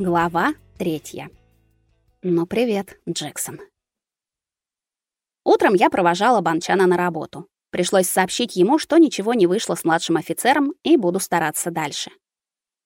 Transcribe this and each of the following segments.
Глава третья. Ну привет, Джексон. Утром я провожала Банчана на работу. Пришлось сообщить ему, что ничего не вышло с младшим офицером и буду стараться дальше.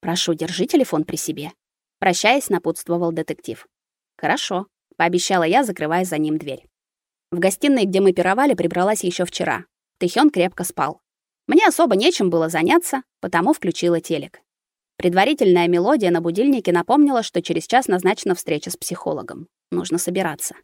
Прошу, держи телефон при себе. Прощаясь, напутствовал детектив. Хорошо, пообещала я, закрывая за ним дверь. В гостиной, где мы пировали, прибралась еще вчера. Тэхён крепко спал. Мне особо нечем было заняться, потому включила телек. Предварительная мелодия на будильнике напомнила, что через час назначена встреча с психологом. Нужно собираться.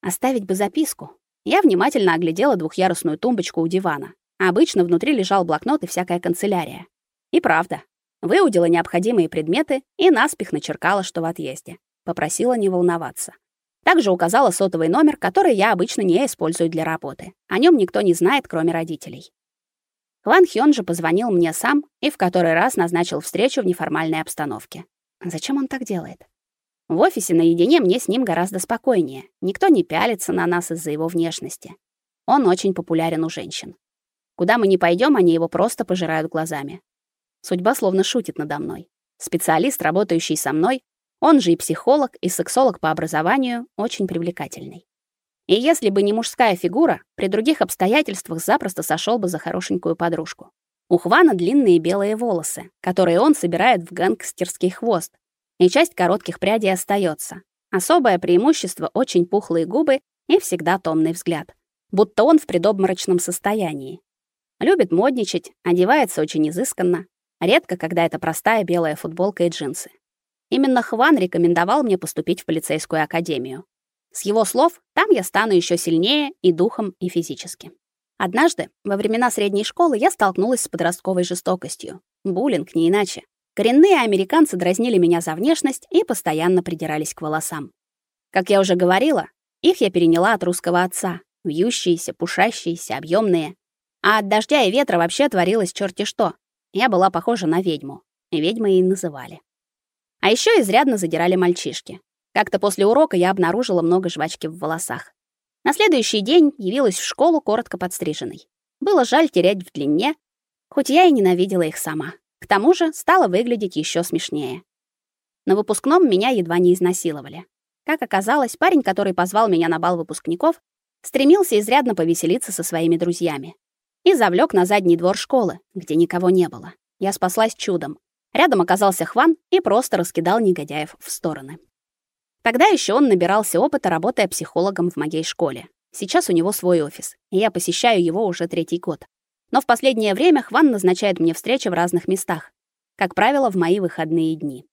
Оставить бы записку. Я внимательно оглядела двухъярусную тумбочку у дивана. обычно внутри лежал блокнот и всякая канцелярия. И правда. Выудила необходимые предметы и наспех начеркала, что в отъезде. Попросила не волноваться. Также указала сотовый номер, который я обычно не использую для работы. О нем никто не знает, кроме родителей. Хван Хён же позвонил мне сам и в который раз назначил встречу в неформальной обстановке. Зачем он так делает? В офисе наедине мне с ним гораздо спокойнее. Никто не пялится на нас из-за его внешности. Он очень популярен у женщин. Куда мы ни пойдем, они его просто пожирают глазами. Судьба словно шутит надо мной. Специалист, работающий со мной, он же и психолог, и сексолог по образованию, очень привлекательный. И если бы не мужская фигура, при других обстоятельствах запросто сошел бы за хорошенькую подружку. У Хвана длинные белые волосы, которые он собирает в гангстерский хвост, и часть коротких прядей остается. Особое преимущество очень пухлые губы и всегда томный взгляд, будто он в предобморочном состоянии. Любит модничать, одевается очень изысканно, редко когда это простая белая футболка и джинсы. Именно Хван рекомендовал мне поступить в полицейскую академию. С его слов, там я стану еще сильнее и духом, и физически. Однажды, во времена средней школы, я столкнулась с подростковой жестокостью. Буллинг не иначе. Коренные американцы дразнили меня за внешность и постоянно придирались к волосам. Как я уже говорила, их я переняла от русского отца. Вьющиеся, пушащиеся, объемные. А от дождя и ветра вообще творилось черти что. Я была похожа на ведьму. Ведьмой и называли. А еще изрядно задирали мальчишки. Как-то после урока я обнаружила много жвачки в волосах. На следующий день явилась в школу коротко подстриженной. Было жаль терять в длине, хоть я и ненавидела их сама. К тому же стала выглядеть еще смешнее. На выпускном меня едва не изнасиловали. Как оказалось, парень, который позвал меня на бал выпускников, стремился изрядно повеселиться со своими друзьями и завлек на задний двор школы, где никого не было. Я спаслась чудом. Рядом оказался Хван и просто раскидал негодяев в стороны. Тогда еще он набирался опыта, работая психологом в моей школе. Сейчас у него свой офис, и я посещаю его уже третий год. Но в последнее время Хван назначает мне встречи в разных местах, как правило, в мои выходные дни.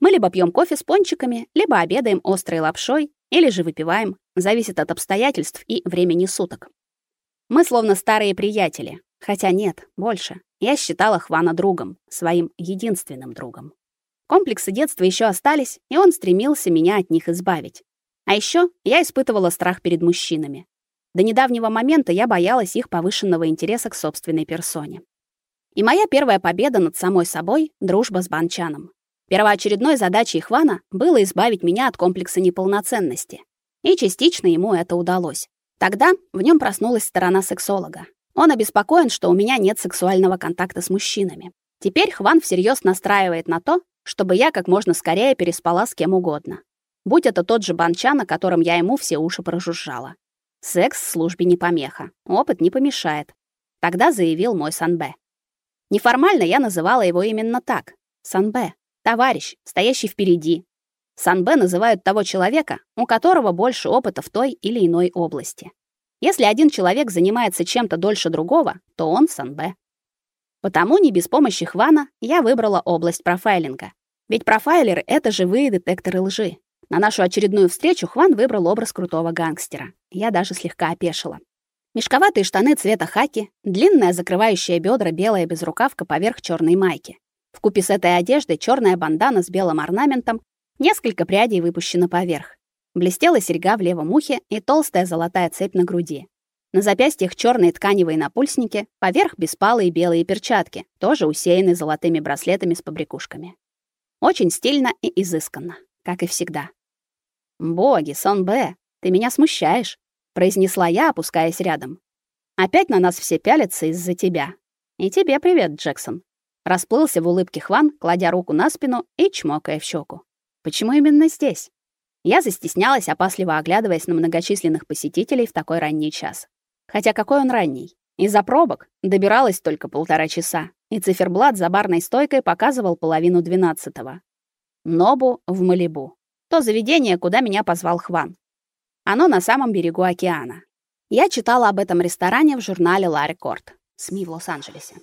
Мы либо пьем кофе с пончиками, либо обедаем острой лапшой, или же выпиваем, зависит от обстоятельств и времени суток. Мы словно старые приятели, хотя нет, больше. Я считала Хвана другом, своим единственным другом. Комплексы детства еще остались, и он стремился меня от них избавить. А еще я испытывала страх перед мужчинами. До недавнего момента я боялась их повышенного интереса к собственной персоне. И моя первая победа над самой собой дружба с Банчаном. Первоочередной задачей Хвана было избавить меня от комплекса неполноценности. И частично ему это удалось. Тогда в нем проснулась сторона сексолога. Он обеспокоен, что у меня нет сексуального контакта с мужчинами. Теперь Хван всерьез настраивает на то, чтобы я как можно скорее переспала с кем угодно. Будь это тот же Банчан, на котором я ему все уши прожужжала. Секс в службе не помеха, опыт не помешает. Тогда заявил мой Санбэ. Неформально я называла его именно так. Санбэ, товарищ, стоящий впереди. Санбэ называют того человека, у которого больше опыта в той или иной области. Если один человек занимается чем-то дольше другого, то он Санбэ. Потому не без помощи Хвана я выбрала область профайлинга. Ведь профайлеры — это живые детекторы лжи. На нашу очередную встречу Хван выбрал образ крутого гангстера. Я даже слегка опешила. Мешковатые штаны цвета хаки, длинная закрывающая бедра белая безрукавка поверх черной майки. Вкупе с этой одеждой черная бандана с белым орнаментом, несколько прядей выпущено поверх. Блестела серьга в левом ухе и толстая золотая цепь на груди. На запястьях черные тканевые напульсники, поверх беспалые белые перчатки, тоже усеянные золотыми браслетами с побрякушками. Очень стильно и изысканно, как и всегда. «Боги, Сон Б, ты меня смущаешь», — произнесла я, опускаясь рядом. «Опять на нас все пялятся из-за тебя. И тебе привет, Джексон». Расплылся в улыбке Хван, кладя руку на спину и чмокая в щеку. Почему именно здесь? Я застеснялась, опасливо оглядываясь на многочисленных посетителей в такой ранний час. Хотя какой он ранний? Из-за пробок добиралась только полтора часа, и циферблат за барной стойкой показывал половину двенадцатого. Нобу в Малибу. То заведение, куда меня позвал Хван. Оно на самом берегу океана. Я читала об этом ресторане в журнале La Record, СМИ в Лос-Анджелесе.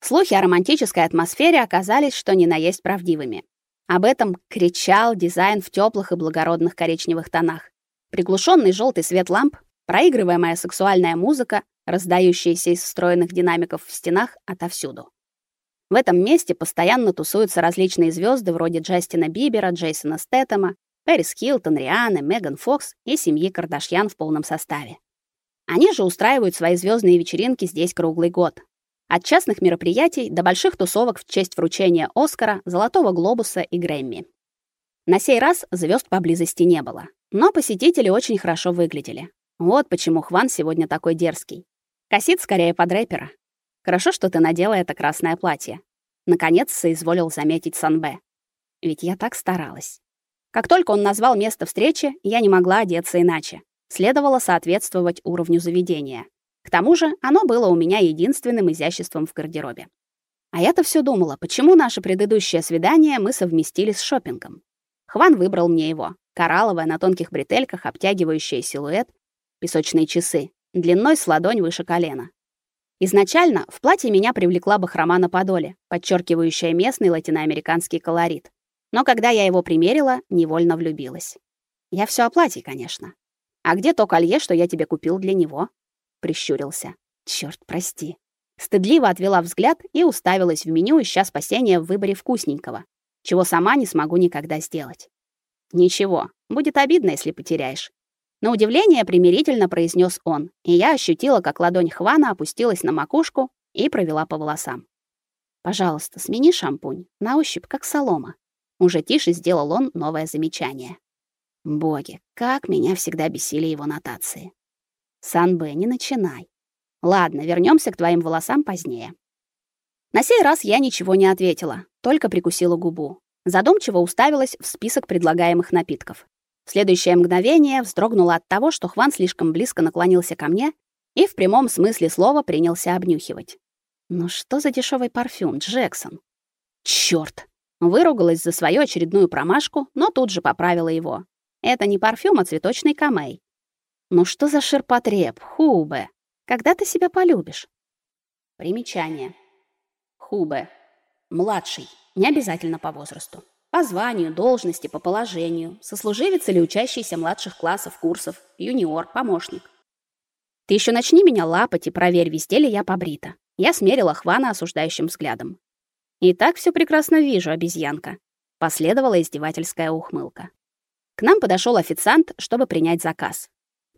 Слухи о романтической атмосфере оказались что ни на есть правдивыми. Об этом кричал дизайн в теплых и благородных коричневых тонах. Приглушенный желтый свет ламп, проигрываемая сексуальная музыка, раздающаяся из встроенных динамиков в стенах отовсюду. В этом месте постоянно тусуются различные звезды вроде Джастина Бибера, Джейсона Стэтэма, Пэрис Хилтон, Рианы, Меган Фокс и семьи Кардашьян в полном составе. Они же устраивают свои звездные вечеринки здесь круглый год, от частных мероприятий до больших тусовок в честь вручения Оскара, Золотого глобуса и Грэмми. На сей раз звезд поблизости не было, но посетители очень хорошо выглядели. Вот почему Хван сегодня такой дерзкий. Косит скорее под рэпера. Хорошо, что ты надела это красное платье. Наконец соизволил заметить Санбэ. Ведь я так старалась. Как только он назвал место встречи, я не могла одеться иначе. Следовало соответствовать уровню заведения. К тому же, оно было у меня единственным изяществом в гардеробе. А я-то все думала, почему наше предыдущее свидание мы совместили с шопингом. Хван выбрал мне его. Коралловое на тонких бретельках, обтягивающее силуэт, песочные часы, длиной с ладонь выше колена. Изначально в платье меня привлекла бахрома на подоле, подчеркивающая местный латиноамериканский колорит. Но когда я его примерила, невольно влюбилась. Я все о платье, конечно. А где то колье, что я тебе купил для него? прищурился. Черт, прости. Стыдливо отвела взгляд и уставилась в меню, ища спасения в выборе вкусненького, чего сама не смогу никогда сделать. Ничего, будет обидно, если потеряешь. На удивление примирительно произнес он, и я ощутила, как ладонь Хвана опустилась на макушку и провела по волосам. Пожалуйста, смени шампунь, на ощупь как солома. Уже тише сделал он новое замечание. Боги, как меня всегда бесили его нотации. Санбэ, не начинай. Ладно, вернемся к твоим волосам позднее. На сей раз я ничего не ответила, только прикусила губу. Задумчиво уставилась в список предлагаемых напитков. Следующее мгновение вздрогнула от того, что Хван слишком близко наклонился ко мне и в прямом смысле слова принялся обнюхивать. Ну что за дешевый парфюм, Джексон? Чёрт! Выругалась за свою очередную промашку, но тут же поправила его. Это не парфюм, а цветочный камей. Ну что за ширпотреб, Хубе? Когда ты себя полюбишь? Примечание. Хубе. Младший, не обязательно по возрасту. По званию, должности, по положению, сослуживец или учащийся младших классов, курсов, юниор, помощник. Ты еще начни меня лапать и проверь, везде ли я побрита. Я смерила Хвана осуждающим взглядом. И так все прекрасно вижу, обезьянка. Последовала издевательская ухмылка. К нам подошел официант, чтобы принять заказ.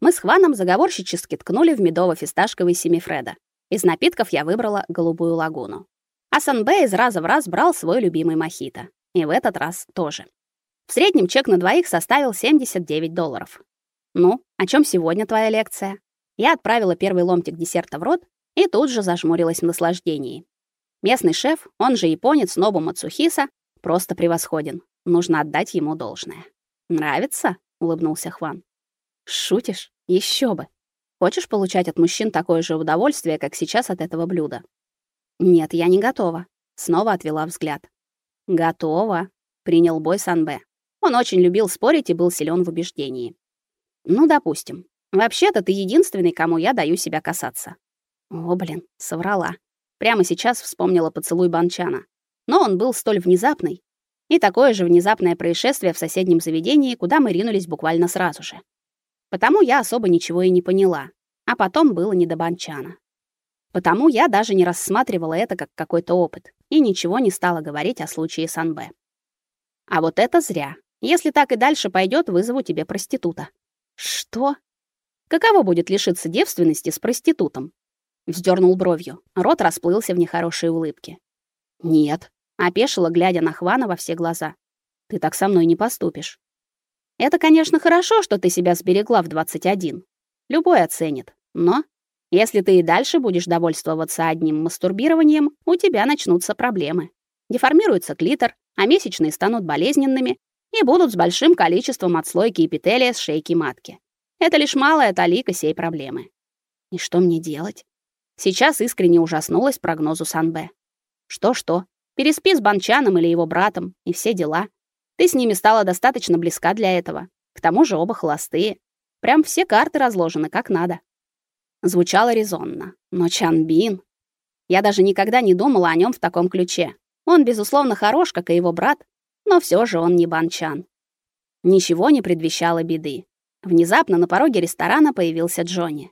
Мы с Хваном заговорщически ткнули в медово-фисташковый семифреда. Из напитков я выбрала голубую лагуну. А Санбэ из раза в раз брал свой любимый мохито. И в этот раз тоже. В среднем чек на двоих составил 79 долларов. Ну, о чем сегодня твоя лекция? Я отправила первый ломтик десерта в рот и тут же зажмурилась в наслаждении. Местный шеф, он же японец Нобу Мацухиса, просто превосходен. Нужно отдать ему должное. Нравится? улыбнулся Хван. Шутишь? Еще бы. Хочешь получать от мужчин такое же удовольствие, как сейчас от этого блюда? Нет, я не готова. Снова отвела взгляд. Готова, принял бой Санбе. Он очень любил спорить и был силен в убеждении. Ну, допустим. Вообще-то ты единственный, кому я даю себя касаться. О, блин, соврала. Прямо сейчас вспомнила поцелуй Банчана. Но он был столь внезапный. И такое же внезапное происшествие в соседнем заведении, куда мы ринулись буквально сразу же. Потому я особо ничего и не поняла. А потом было не до банчана. Потому я даже не рассматривала это как какой-то опыт и ничего не стала говорить о случае Санбэ. А вот это зря. Если так и дальше пойдет, вызову тебе проститута. Что? Каково будет лишиться девственности с проститутом? Вздернул бровью. Рот расплылся в нехорошей улыбке. Нет, опешила, глядя на Хвана во все глаза. Ты так со мной не поступишь. Это, конечно, хорошо, что ты себя сберегла в 21. Любой оценит. Но Если ты и дальше будешь довольствоваться одним мастурбированием, у тебя начнутся проблемы. Деформируется клитор, а месячные станут болезненными и будут с большим количеством отслойки эпителия с шейки матки. Это лишь малая талика сей проблемы. И что мне делать? Сейчас искренне ужаснулась прогнозу Санбе. Что-что? Переспи с Банчаном или его братом, и все дела. Ты с ними стала достаточно близка для этого. К тому же оба холостые. Прям все карты разложены как надо. Звучало резонно. Но Чанбин... Я даже никогда не думала о нем в таком ключе. Он, безусловно, хорош, как и его брат, но все же он не Банчан. Ничего не предвещало беды. Внезапно на пороге ресторана появился Джонни.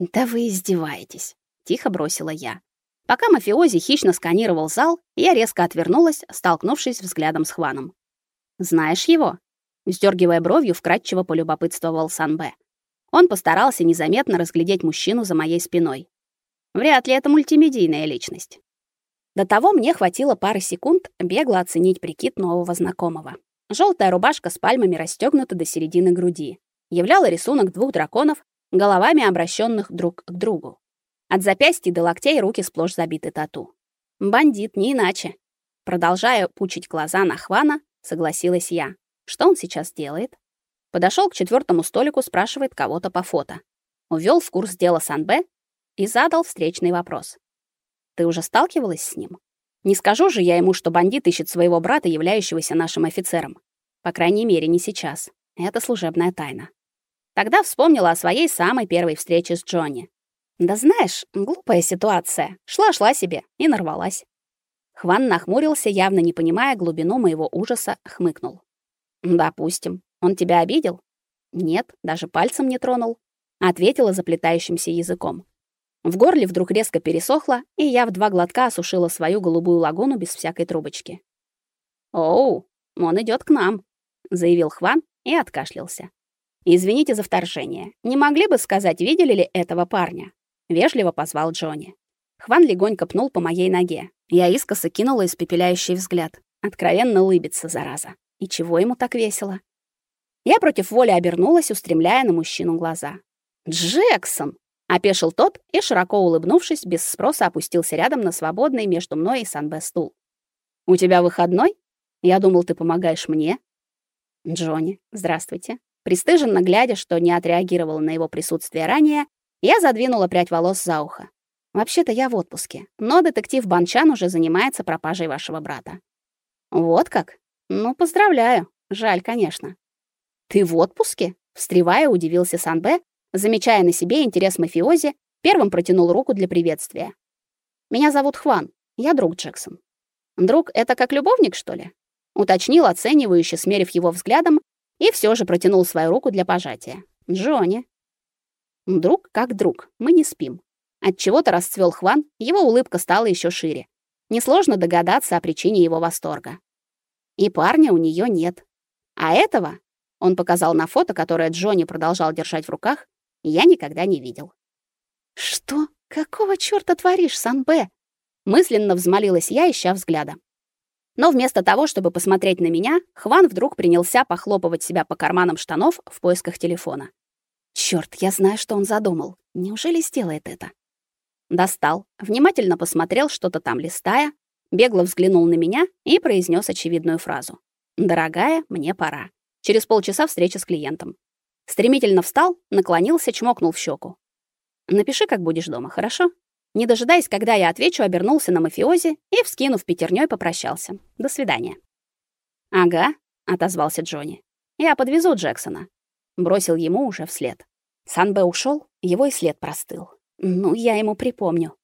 «Да вы издеваетесь», — тихо бросила я. Пока мафиози хищно сканировал зал, я резко отвернулась, столкнувшись взглядом с Хваном. «Знаешь его?» Вздергивая бровью, вкратчиво полюбопытствовал Санбе. Он постарался незаметно разглядеть мужчину за моей спиной. Вряд ли это мультимедийная личность. До того мне хватило пары секунд бегло оценить прикид нового знакомого. Желтая рубашка с пальмами расстегнута до середины груди. Являла рисунок двух драконов, головами обращенных друг к другу. От запястья до локтей руки сплошь забиты тату. Бандит, не иначе. Продолжая пучить глаза на Хвана, согласилась я. Что он сейчас делает? Подошел к четвертому столику, спрашивает кого-то по фото. Увел в курс дела Санбе и задал встречный вопрос. Ты уже сталкивалась с ним? Не скажу же я ему, что бандит ищет своего брата, являющегося нашим офицером. По крайней мере, не сейчас. Это служебная тайна. Тогда вспомнила о своей самой первой встрече с Джонни. Да знаешь, глупая ситуация. Шла-шла себе и нарвалась. Хван нахмурился, явно не понимая глубину моего ужаса, хмыкнул. Допустим. Он тебя обидел? Нет, даже пальцем не тронул, ответила заплетающимся языком. В горле вдруг резко пересохло, и я в два глотка осушила свою голубую лагуну без всякой трубочки. «Оу, он идет к нам», — заявил Хван и откашлялся. «Извините за вторжение. Не могли бы сказать, видели ли этого парня?» — вежливо позвал Джонни. Хван легонько пнул по моей ноге. Я искоса кинула испепеляющий взгляд. Откровенно улыбится, зараза. И чего ему так весело? Я против воли обернулась, устремляя на мужчину глаза. «Джексон!» Опешил тот и, широко улыбнувшись, без спроса опустился рядом на свободный между мной и Санбе стул. «У тебя выходной? Я думал, ты помогаешь мне». «Джонни, здравствуйте». Пристыженно глядя, что не отреагировала на его присутствие ранее, я задвинула прядь волос за ухо. «Вообще-то я в отпуске, но детектив Банчан уже занимается пропажей вашего брата». «Вот как? Ну, поздравляю. Жаль, конечно». «Ты в отпуске?» Встревая, удивился Санбе, Замечая на себе интерес мафиози, первым протянул руку для приветствия. Меня зовут Хван. Я друг Джексон. Друг это как любовник, что ли? уточнил оценивающе, смерив его взглядом, и все же протянул свою руку для пожатия. Джонни. Друг как друг. Мы не спим. От чего-то расцвел Хван, его улыбка стала еще шире. Несложно догадаться о причине его восторга. И парня у нее нет. А этого, он показал на фото, которое Джонни продолжал держать в руках, я никогда не видел. Что? Какого чёрта творишь, Санбе? мысленно взмолилась я, ища взгляда. Но вместо того, чтобы посмотреть на меня, Хван вдруг принялся похлопывать себя по карманам штанов в поисках телефона. Чёрт, я знаю, что он задумал. Неужели сделает это? Достал, внимательно посмотрел, что-то там листая, бегло взглянул на меня и произнес очевидную фразу: "Дорогая, мне пора. Через полчаса встреча с клиентом. Стремительно встал, наклонился, чмокнул в щеку. Напиши, как будешь дома, хорошо? Не дожидаясь, когда я отвечу, обернулся на мафиози и, вскинув пятерней, попрощался. До свидания. Ага, отозвался Джонни. Я подвезу Джексона. Бросил ему уже вслед. Санбе ушел, его и след простыл. Ну, я ему припомню.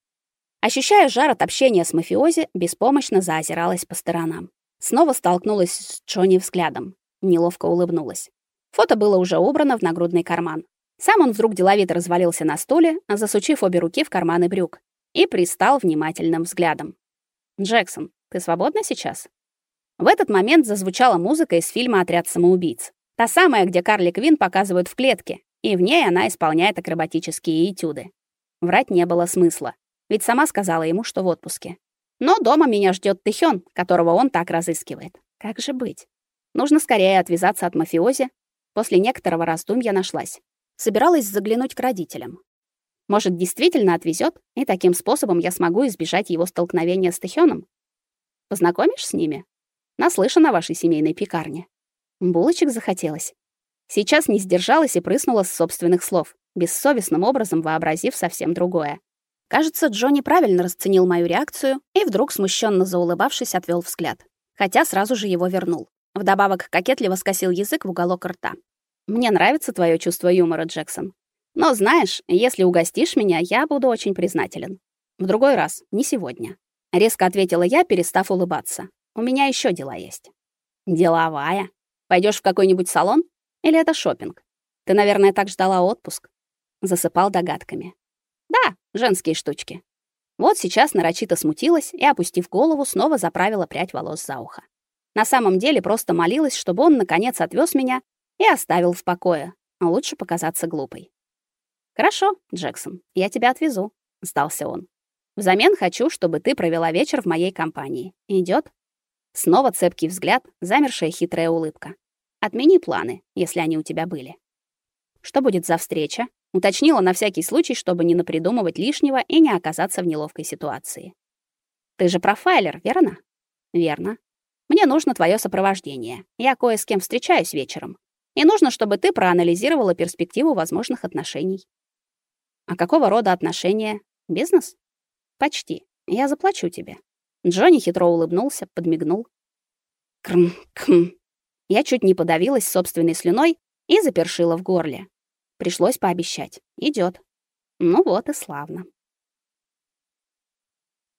Ощущая жар от общения с мафиози, беспомощно заозиралась по сторонам. Снова столкнулась с Джонни взглядом. Неловко улыбнулась. Фото было уже убрано в нагрудный карман. Сам он вдруг деловито развалился на стуле, засучив обе руки в карманы брюк, и пристал внимательным взглядом. «Джексон, ты свободна сейчас?» В этот момент зазвучала музыка из фильма «Отряд самоубийц». Та самая, где Карли Квин показывают в клетке, и в ней она исполняет акробатические этюды. Врать не было смысла, ведь сама сказала ему, что в отпуске. Но дома меня ждет Тэхён, которого он так разыскивает. Как же быть? Нужно скорее отвязаться от мафиози, После некоторого раздумья нашлась. Собиралась заглянуть к родителям. Может, действительно отвезет, и таким способом я смогу избежать его столкновения с Тэхёном? Познакомишь с ними? Наслышан о вашей семейной пекарне. Булочек захотелось. Сейчас не сдержалась и прыснула с собственных слов, бессовестным образом вообразив совсем другое. Кажется, Джонни правильно расценил мою реакцию и вдруг смущенно заулыбавшись, отвел взгляд, хотя сразу же его вернул. Вдобавок кокетливо скосил язык в уголок рта. Мне нравится твое чувство юмора, Джексон. Но знаешь, если угостишь меня, я буду очень признателен. В другой раз, не сегодня, резко ответила я, перестав улыбаться. У меня еще дела есть. Деловая. Пойдешь в какой-нибудь салон или это шопинг? Ты, наверное, так ждала отпуск. Засыпал догадками. Да, женские штучки. Вот сейчас нарочито смутилась и, опустив голову, снова заправила прядь волос за ухо. На самом деле просто молилась, чтобы он наконец отвез меня и оставил в покое. А лучше показаться глупой. Хорошо, Джексон, я тебя отвезу, сдался он. Взамен хочу, чтобы ты провела вечер в моей компании. Идет? Снова цепкий взгляд, замершая хитрая улыбка. Отмени планы, если они у тебя были. Что будет за встреча? Уточнила на всякий случай, чтобы не напридумывать лишнего и не оказаться в неловкой ситуации. Ты же профайлер, верно? Верно. Мне нужно твое сопровождение. Я кое с кем встречаюсь вечером. И нужно, чтобы ты проанализировала перспективу возможных отношений. А какого рода отношения? Бизнес? Почти. Я заплачу тебе. Джонни хитро улыбнулся, подмигнул. Крм-км. Я чуть не подавилась собственной слюной и запершила в горле. Пришлось пообещать. Идёт. Ну вот и славно.